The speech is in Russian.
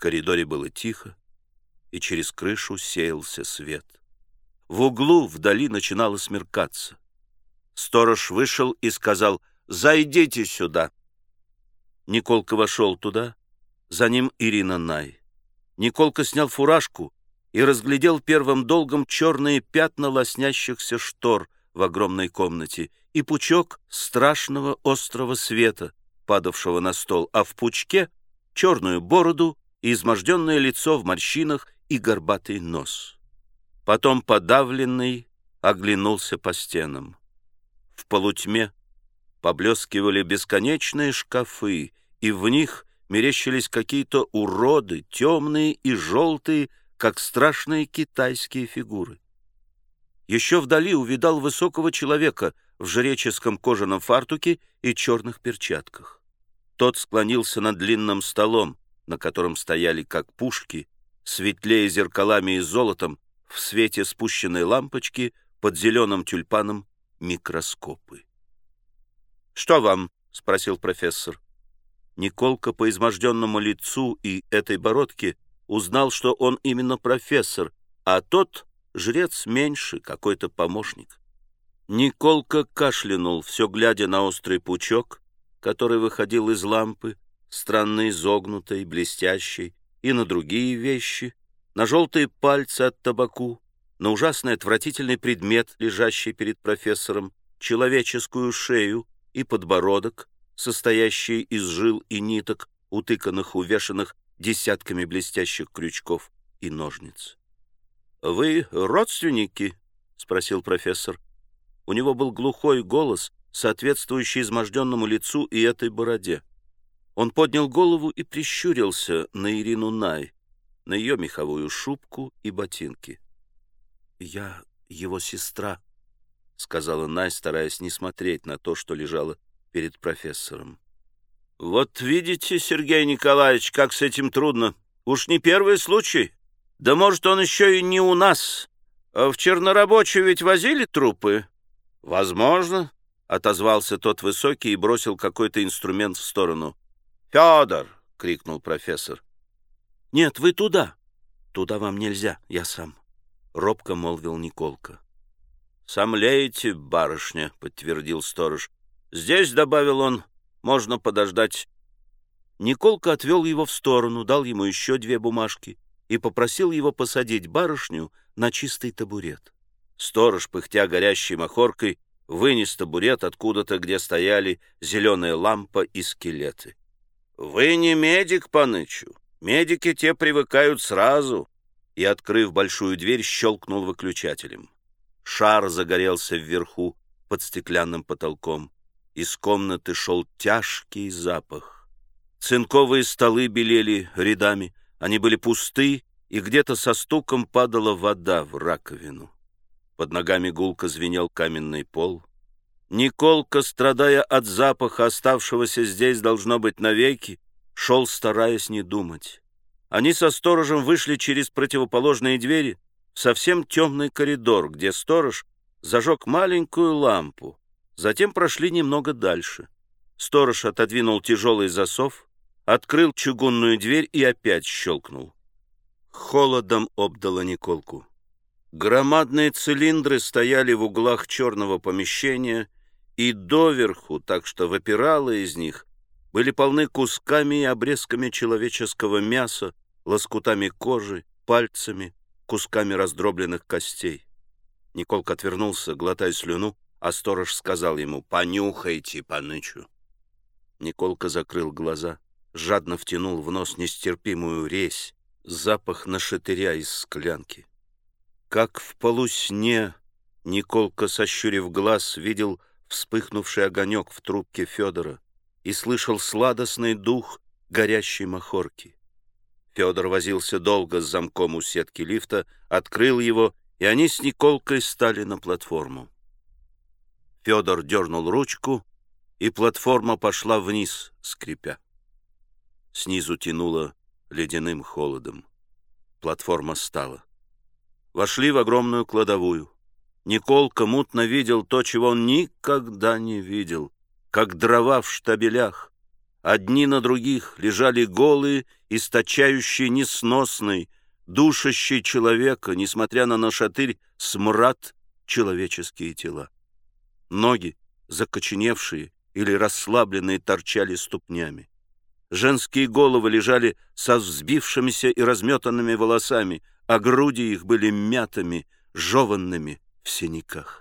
коридоре было тихо, и через крышу сеялся свет. В углу вдали начинало смеркаться. Сторож вышел и сказал «Зайдите сюда». Николка вошел туда, за ним Ирина Най. Николка снял фуражку и разглядел первым долгом черные пятна лоснящихся штор в огромной комнате и пучок страшного острого света, падавшего на стол, а в пучке — черную бороду изможденное лицо в морщинах и горбатый нос. Потом подавленный оглянулся по стенам. В полутьме поблескивали бесконечные шкафы, и в них мерещились какие-то уроды, темные и желтые, как страшные китайские фигуры. Еще вдали увидал высокого человека в жреческом кожаном фартуке и черных перчатках. Тот склонился над длинным столом, на котором стояли, как пушки, светлее зеркалами и золотом, в свете спущенной лампочки под зеленым тюльпаном микроскопы. «Что вам?» — спросил профессор. Николка по изможденному лицу и этой бородке узнал, что он именно профессор, а тот — жрец меньше, какой-то помощник. Николка кашлянул, все глядя на острый пучок, который выходил из лампы, странно изогнутой, блестящей, и на другие вещи, на желтые пальцы от табаку, на ужасный отвратительный предмет, лежащий перед профессором, человеческую шею и подбородок, состоящие из жил и ниток, утыканных, увешанных десятками блестящих крючков и ножниц. «Вы родственники?» — спросил профессор. У него был глухой голос, соответствующий изможденному лицу и этой бороде. Он поднял голову и прищурился на Ирину Най, на ее меховую шубку и ботинки. «Я его сестра», — сказала Най, стараясь не смотреть на то, что лежало перед профессором. «Вот видите, Сергей Николаевич, как с этим трудно. Уж не первый случай. Да может, он еще и не у нас. А в чернорабочую ведь возили трупы?» «Возможно», — отозвался тот высокий и бросил какой-то инструмент в сторону. «Федор!» — крикнул профессор. «Нет, вы туда!» «Туда вам нельзя, я сам», — робко молвил Николка. «Сомлеете, барышня», — подтвердил сторож. «Здесь», — добавил он, — «можно подождать». Николка отвел его в сторону, дал ему еще две бумажки и попросил его посадить барышню на чистый табурет. Сторож, пыхтя горящей махоркой, вынес табурет откуда-то, где стояли зеленая лампа и скелеты. «Вы не медик, Панычу. Медики те привыкают сразу». И, открыв большую дверь, щелкнул выключателем. Шар загорелся вверху, под стеклянным потолком. Из комнаты шел тяжкий запах. Цинковые столы белели рядами, они были пусты, и где-то со стуком падала вода в раковину. Под ногами гулко звенел каменный пол. Николка, страдая от запаха, оставшегося здесь, должно быть, навеки, шел, стараясь не думать. Они со сторожем вышли через противоположные двери в совсем темный коридор, где сторож зажег маленькую лампу. Затем прошли немного дальше. Сторож отодвинул тяжелый засов, открыл чугунную дверь и опять щелкнул. Холодом обдало Николку. Громадные цилиндры стояли в углах черного помещения — и доверху, так что выпирало из них, были полны кусками и обрезками человеческого мяса, лоскутами кожи, пальцами, кусками раздробленных костей. Николка отвернулся, глотая слюну, а сторож сказал ему «Понюхайте, понычу». Николка закрыл глаза, жадно втянул в нос нестерпимую резь, запах нашатыря из склянки. Как в полусне Николка, сощурив глаз, видел вспыхнувший огонек в трубке Федора и слышал сладостный дух горящей махорки. Федор возился долго с замком у сетки лифта, открыл его, и они с Николкой стали на платформу. Федор дернул ручку, и платформа пошла вниз, скрипя. Снизу тянуло ледяным холодом. Платформа стала. Вошли в огромную кладовую. Николка мутно видел то, чего он никогда не видел, как дрова в штабелях. Одни на других лежали голые источающий несносный, душащий человека, несмотря на нашатырь, смрад человеческие тела. Ноги, закоченевшие или расслабленные, торчали ступнями. Женские головы лежали со взбившимися и разметанными волосами, а груди их были мятыми, жеванными в синяках.